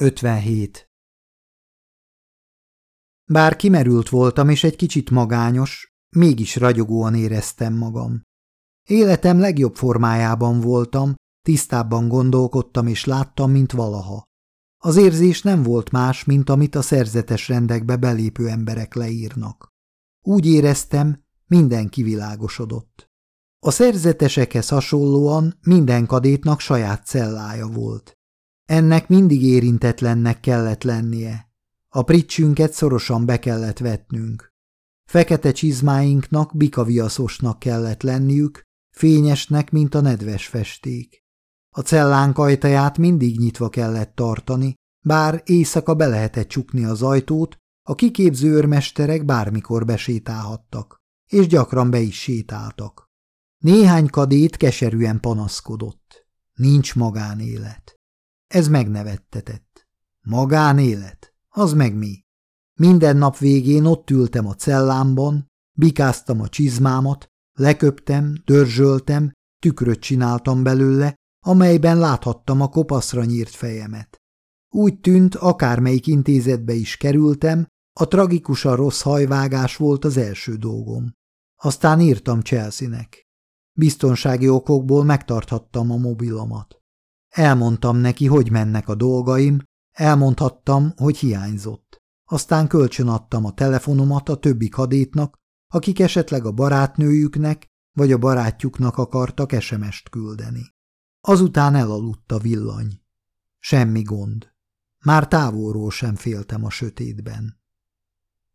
57. Bár kimerült voltam és egy kicsit magányos, mégis ragyogóan éreztem magam. Életem legjobb formájában voltam, tisztábban gondolkodtam és láttam, mint valaha. Az érzés nem volt más, mint amit a szerzetes rendekbe belépő emberek leírnak. Úgy éreztem, minden kivilágosodott. A szerzetesekhez hasonlóan minden kadétnak saját cellája volt. Ennek mindig érintetlennek kellett lennie. A pricsünket szorosan be kellett vetnünk. Fekete csizmáinknak bikaviaszosnak kellett lenniük, fényesnek, mint a nedves festék. A cellánk ajtaját mindig nyitva kellett tartani, bár éjszaka be lehetett csukni az ajtót, a kiképző őrmesterek bármikor besétálhattak, és gyakran be is sétáltak. Néhány kadét keserűen panaszkodott. Nincs magánélet. Ez megnevettetett. Magánélet? Az meg mi? Minden nap végén ott ültem a cellámban, bikáztam a csizmámat, leköptem, dörzsöltem, tükröt csináltam belőle, amelyben láthattam a kopaszra nyírt fejemet. Úgy tűnt, akármelyik intézetbe is kerültem, a tragikusan rossz hajvágás volt az első dolgom. Aztán írtam Chelsea-nek. Biztonsági okokból megtarthattam a mobilomat. Elmondtam neki, hogy mennek a dolgaim, elmondhattam, hogy hiányzott. Aztán kölcsönadtam a telefonomat a többi kadétnak, akik esetleg a barátnőjüknek vagy a barátjuknak akartak esemest küldeni. Azután elaludt a villany. Semmi gond. Már távolról sem féltem a sötétben.